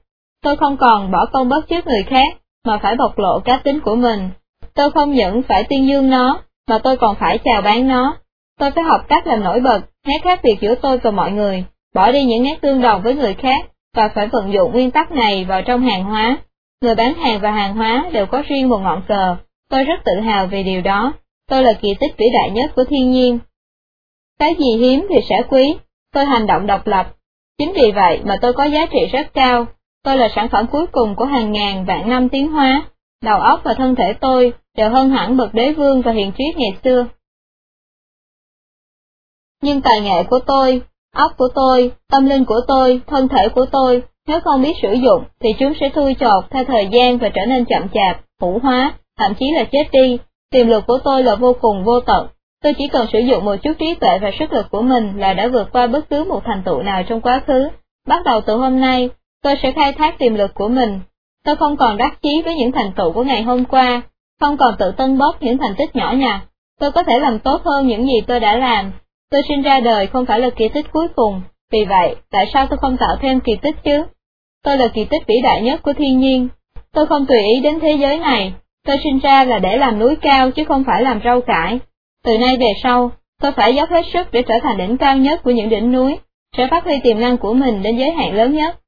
Tôi không còn bỏ công bất chước người khác, mà phải bộc lộ cá tính của mình. Tôi không những phải tuyên dương nó, mà tôi còn phải chào bán nó. Tôi phải học cách làm nổi bật, nét khác biệt giữa tôi và mọi người, bỏ đi những nét tương đồng với người khác, và phải vận dụng nguyên tắc này vào trong hàng hóa. Người bán hàng và hàng hóa đều có riêng một ngọn cờ, tôi rất tự hào về điều đó, tôi là kỳ tích vĩ đại nhất của thiên nhiên. Cái gì hiếm thì sẽ quý, tôi hành động độc lập, chính vì vậy mà tôi có giá trị rất cao, tôi là sản phẩm cuối cùng của hàng ngàn vạn năm tiến hóa, đầu óc và thân thể tôi đều hơn hẳn bậc đế vương và hiền triết ngày xưa. Nhưng tài nghệ của tôi óc của tôi, tâm linh của tôi, thân thể của tôi, nếu không biết sử dụng thì chúng sẽ thui chột theo thời gian và trở nên chậm chạp, hủ hóa, thậm chí là chết đi. Tiềm lực của tôi là vô cùng vô tận. Tôi chỉ cần sử dụng một chút trí tuệ và sức lực của mình là đã vượt qua bất cứ một thành tựu nào trong quá khứ. Bắt đầu từ hôm nay, tôi sẽ khai thác tiềm lực của mình. Tôi không còn đắc chí với những thành tựu của ngày hôm qua, không còn tự tân bốc những thành tích nhỏ nhặt. Tôi có thể làm tốt hơn những gì tôi đã làm, Tôi sinh ra đời không phải là kỳ tích cuối cùng, vì vậy, tại sao tôi không tạo thêm kỳ tích chứ? Tôi là kỳ tích vĩ đại nhất của thiên nhiên. Tôi không tùy ý đến thế giới này, tôi sinh ra là để làm núi cao chứ không phải làm rau cải. Từ nay về sau, tôi phải dốc hết sức để trở thành đỉnh cao nhất của những đỉnh núi, sẽ phát huy tiềm năng của mình đến giới hạn lớn nhất.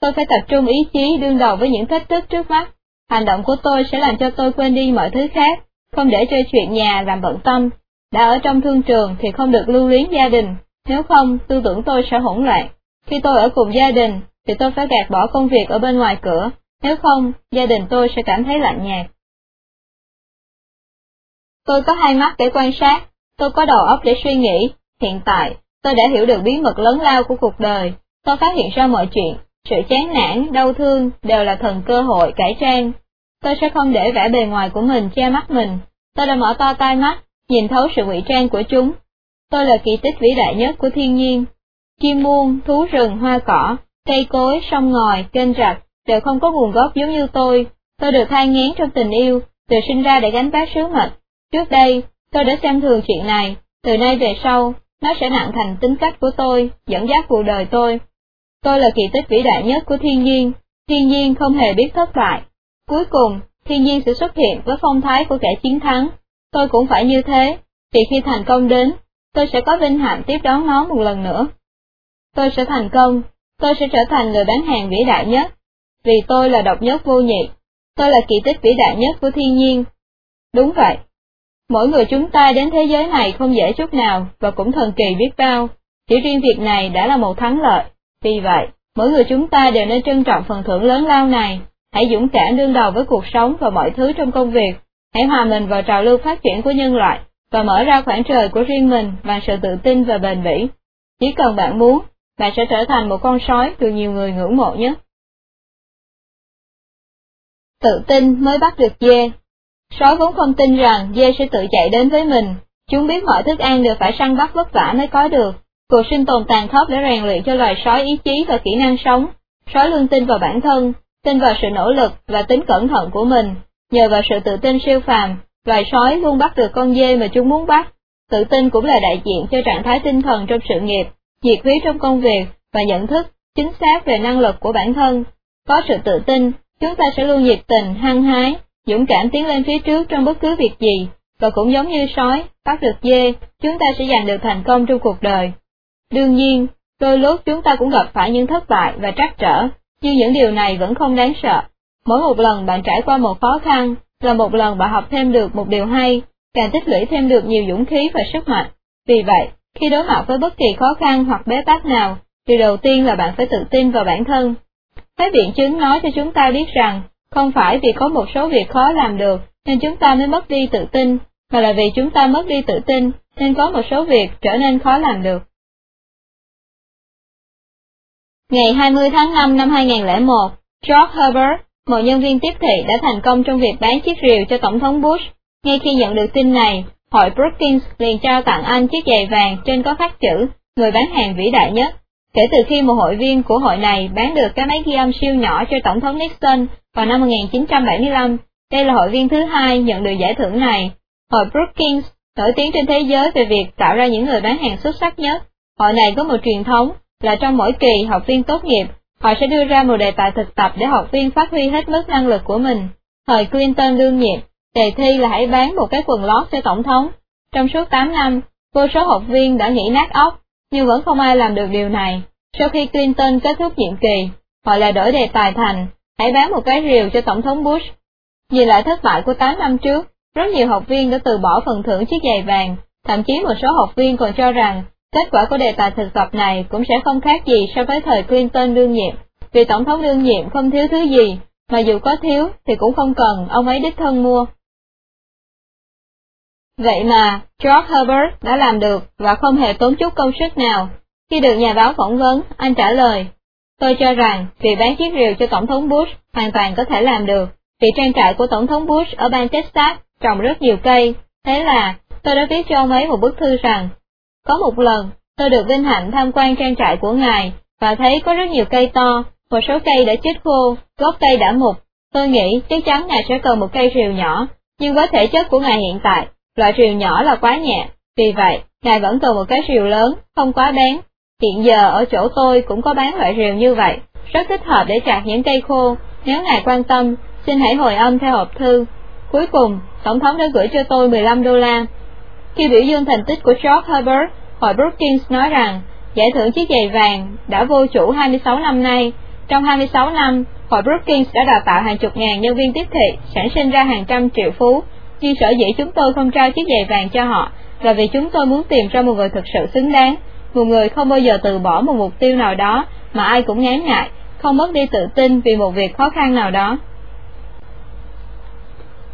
Tôi phải tập trung ý chí đương đầu với những thách thức trước mắt. Hành động của tôi sẽ làm cho tôi quên đi mọi thứ khác, không để cho chuyện nhà làm bận tâm, đã ở trong thương trường thì không được lưu luyến gia đình, nếu không tư tưởng tôi sẽ hỗn loạn. Khi tôi ở cùng gia đình thì tôi phải gạt bỏ công việc ở bên ngoài cửa, nếu không gia đình tôi sẽ cảm thấy lạnh nhạt. Tôi có hai mắt để quan sát, tôi có đầu óc để suy nghĩ, hiện tại tôi đã hiểu được bí mật lớn lao của cuộc đời, tôi phát hiện ra mọi chuyện, sự chán nản, đau thương đều là thần cơ hội cải trang. Tôi sẽ không để vẻ bề ngoài của mình che mắt mình, tôi đã mở to tai mắt, nhìn thấu sự ngụy trang của chúng. Tôi là kỳ tích vĩ đại nhất của thiên nhiên. Chim muôn, thú rừng, hoa cỏ, cây cối, sông ngòi, kênh rạch, đều không có nguồn gốc giống như tôi. Tôi được thai ngén trong tình yêu, từ sinh ra để gánh vác sứ mệnh. Trước đây, tôi đã xem thường chuyện này, từ nay về sau, nó sẽ nặng thành tính cách của tôi, dẫn dắt cuộc đời tôi. Tôi là kỳ tích vĩ đại nhất của thiên nhiên, thiên nhiên không hề biết thất bại. Cuối cùng, thiên nhiên sẽ xuất hiện với phong thái của kẻ chiến thắng, Tôi cũng phải như thế, vì khi thành công đến, tôi sẽ có vinh hạnh tiếp đón nó một lần nữa. Tôi sẽ thành công, tôi sẽ trở thành người bán hàng vĩ đại nhất, vì tôi là độc nhất vô nhị, tôi là kỳ tích vĩ đại nhất của thiên nhiên. Đúng vậy, mỗi người chúng ta đến thế giới này không dễ chút nào và cũng thần kỳ biết bao, chỉ riêng việc này đã là một thắng lợi, vì vậy, mỗi người chúng ta đều nên trân trọng phần thưởng lớn lao này, hãy dũng cảm đương đầu với cuộc sống và mọi thứ trong công việc. Hãy hòa mình vào trào lưu phát triển của nhân loại và mở ra khoảng trời của riêng mình bằng sự tự tin và bền bỉ. Chỉ cần bạn muốn, bạn sẽ trở thành một con sói được nhiều người ngưỡng mộ nhất. Tự tin mới bắt được dê. Sói vốn không tin rằng dê sẽ tự chạy đến với mình, chúng biết mọi thức ăn đều phải săn bắt vất vả mới có được. Cuộc sinh tồn tàn khốc để rèn luyện cho loài sói ý chí và kỹ năng sống. Sói luôn tin vào bản thân, tin vào sự nỗ lực và tính cẩn thận của mình, Nhờ vào sự tự tin siêu phàm, loài sói luôn bắt được con dê mà chúng muốn bắt. Tự tin cũng là đại diện cho trạng thái tinh thần trong sự nghiệp, nhiệt huyết trong công việc và nhận thức chính xác về năng lực của bản thân. Có sự tự tin, chúng ta sẽ luôn nhiệt tình, hăng hái, dũng cảm tiến lên phía trước trong bất cứ việc gì, và cũng giống như sói, bắt được dê, chúng ta sẽ giành được thành công trong cuộc đời. Đương nhiên, đôi lúc chúng ta cũng gặp phải những thất bại và trắc trở, nhưng những điều này vẫn không đáng sợ. Mỗi một lần bạn trải qua một khó khăn, là một lần bạn học thêm được một điều hay, càng tích lũy thêm được nhiều dũng khí và sức mạnh. Vì vậy, khi đối mặt với bất kỳ khó khăn hoặc bế tắc nào, điều đầu tiên là bạn phải tự tin vào bản thân. Thế biện chứng nói cho chúng ta biết rằng, không phải vì có một số việc khó làm được, nên chúng ta mới mất đi tự tin, mà là vì chúng ta mất đi tự tin, nên có một số việc trở nên khó làm được. Ngày 20 tháng 5 năm 2001, George Herbert, một nhân viên tiếp thị đã thành công trong việc bán chiếc rìu cho Tổng thống Bush. Ngay khi nhận được tin này, hội Brookings liền trao tặng anh chiếc giày vàng trên có khắc chữ, người bán hàng vĩ đại nhất. Kể từ khi một hội viên của hội này bán được cái máy ghi âm siêu nhỏ cho Tổng thống Nixon vào năm 1975, đây là hội viên thứ hai nhận được giải thưởng này. Hội Brookings nổi tiếng trên thế giới về việc tạo ra những người bán hàng xuất sắc nhất. Hội này có một truyền thống là trong mỗi kỳ học viên tốt nghiệp, họ sẽ đưa ra một đề tài thực tập để học viên phát huy hết mức năng lực của mình. Thời Clinton đương nhiệm, đề thi là hãy bán một cái quần lót cho tổng thống. Trong suốt 8 năm, vô số học viên đã nghĩ nát óc, nhưng vẫn không ai làm được điều này. Sau khi Clinton kết thúc nhiệm kỳ, họ lại đổi đề tài thành, hãy bán một cái rìu cho Tổng thống Bush. Nhìn lại thất bại của 8 năm trước, rất nhiều học viên đã từ bỏ phần thưởng chiếc giày vàng, thậm chí một số học viên còn cho rằng kết quả của đề tài thực tập này cũng sẽ không khác gì so với thời Clinton đương nhiệm, vì Tổng thống đương nhiệm không thiếu thứ gì, mà dù có thiếu thì cũng không cần ông ấy đích thân mua. Vậy mà, George Herbert đã làm được và không hề tốn chút công sức nào. Khi được nhà báo phỏng vấn, anh trả lời, Tôi cho rằng, việc bán chiếc rìu cho Tổng thống Bush hoàn toàn có thể làm được, vì trang trại của Tổng thống Bush ở bang Texas trồng rất nhiều cây, thế là tôi đã viết cho ông ấy một bức thư rằng, có một lần, tôi được vinh hạnh tham quan trang trại của ngài, và thấy có rất nhiều cây to, một số cây đã chết khô, gốc cây đã mục. Tôi nghĩ chắc chắn ngài sẽ cần một cây rìu nhỏ, nhưng với thể chất của ngài hiện tại, loại rìu nhỏ là quá nhẹ, vì vậy, ngài vẫn cần một cái rìu lớn, không quá bén. Hiện giờ ở chỗ tôi cũng có bán loại rìu như vậy, rất thích hợp để chặt những cây khô, nếu ngài quan tâm, xin hãy hồi âm theo hộp thư. Cuối cùng, Tổng thống đã gửi cho tôi 15 đô la. Khi biểu dương thành tích của George Herbert, hội Brookings nói rằng giải thưởng chiếc giày vàng đã vô chủ 26 năm nay. Trong 26 năm, hội Brookings đã đào tạo hàng chục ngàn nhân viên tiếp thị, sản sinh ra hàng trăm triệu phú, nhưng sở dĩ chúng tôi không trao chiếc giày vàng cho họ là vì chúng tôi muốn tìm ra một người thực sự xứng đáng, một người không bao giờ từ bỏ một mục tiêu nào đó mà ai cũng ngán ngại, không mất đi tự tin vì một việc khó khăn nào đó.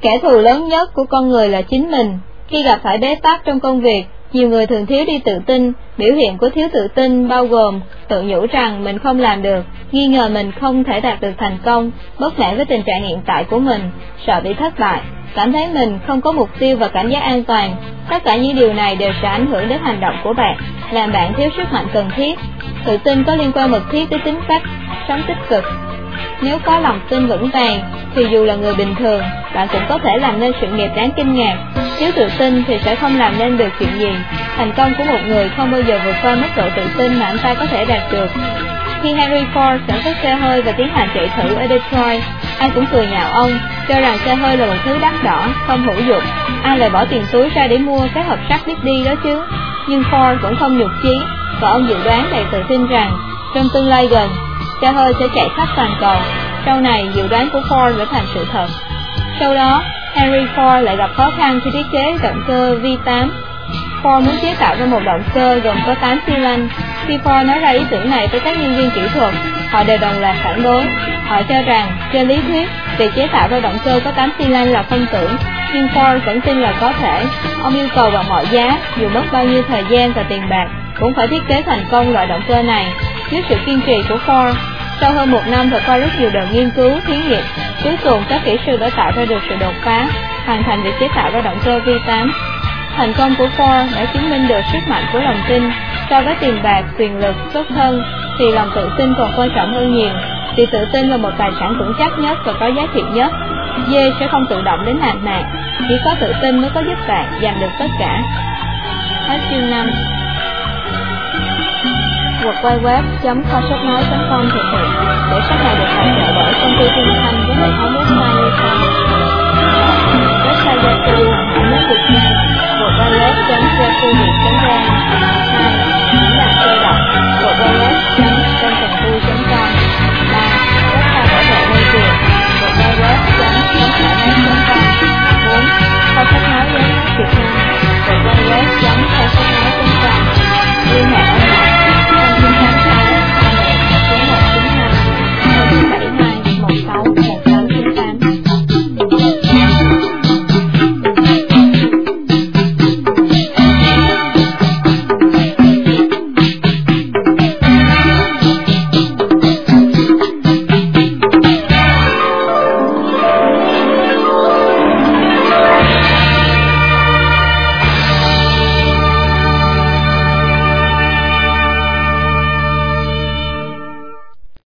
Kẻ thù lớn nhất của con người là chính mình. Khi gặp phải bế tắc trong công việc, nhiều người thường thiếu đi tự tin, biểu hiện của thiếu tự tin bao gồm tự nhủ rằng mình không làm được, nghi ngờ mình không thể đạt được thành công, bất mãn với tình trạng hiện tại của mình, sợ bị thất bại, cảm thấy mình không có mục tiêu và cảm giác an toàn. Tất cả những điều này đều sẽ ảnh hưởng đến hành động của bạn, làm bạn thiếu sức mạnh cần thiết. Tự tin có liên quan mật thiết tới tính cách, sống tích cực. Nếu có lòng tin vững vàng, thì dù là người bình thường, bạn cũng có thể làm nên sự nghiệp đáng kinh ngạc. Nếu tự tin thì sẽ không làm nên được chuyện gì. Thành công của một người không bao giờ vượt qua mức độ tự tin mà anh ta có thể đạt được. Khi Henry Ford sản xuất xe hơi và tiến hành chạy thử ở Detroit, ai cũng cười nhạo ông, cho rằng xe hơi là một thứ đắt đỏ, không hữu dụng. Ai lại bỏ tiền túi ra để mua cái hộp sắt biết đi đó chứ? Nhưng Ford vẫn không nhục chí, và ông dự đoán đầy tự tin rằng, trong tương lai gần, xe hơi sẽ chạy khắp toàn cầu. Sau này, dự đoán của Ford trở thành sự thật. Sau đó, Henry Ford lại gặp khó khăn khi thiết kế động cơ V8. Ford muốn chế tạo ra một động cơ gồm có 8 xi lanh. Khi Ford nói ra ý tưởng này với các nhân viên kỹ thuật, họ đều đồng loạt phản đối. Họ cho rằng, trên lý thuyết, việc chế tạo ra động cơ có 8 xi lanh là không tưởng, nhưng Ford vẫn tin là có thể. Ông yêu cầu bằng mọi giá, dù mất bao nhiêu thời gian và tiền bạc, cũng phải thiết kế thành công loại động cơ này. Dưới sự kiên trì của Ford, sau hơn một năm và qua rất nhiều đợt nghiên cứu, thí nghiệm, cuối cùng các kỹ sư đã tạo ra được sự đột phá, hoàn thành việc chế tạo ra động cơ V8. Thành công của Ford đã chứng minh được sức mạnh của lòng tin. So với tiền bạc, quyền lực, xuất thân, thì lòng tự tin còn quan trọng hơn nhiều. Vì tự tin là một tài sản vững chắc nhất và có giá trị nhất. Dê sẽ không tự động đến hạn nạn, chỉ có tự tin mới có giúp bạn giành được tất cả. Hết chương 5 hoặc quay web kho sách nói com thực hiện. Để sách này được tài trợ bởi công ty truyền thanh với hệ thống website như sau website giao thư hàng nước việt nam hoặc quay web giao thư việt nam ra hai chính là cơ đọc hoặc quay web kênh cần vui com. Ba website bảo vệ môi trường hoặc quay web kho sách nói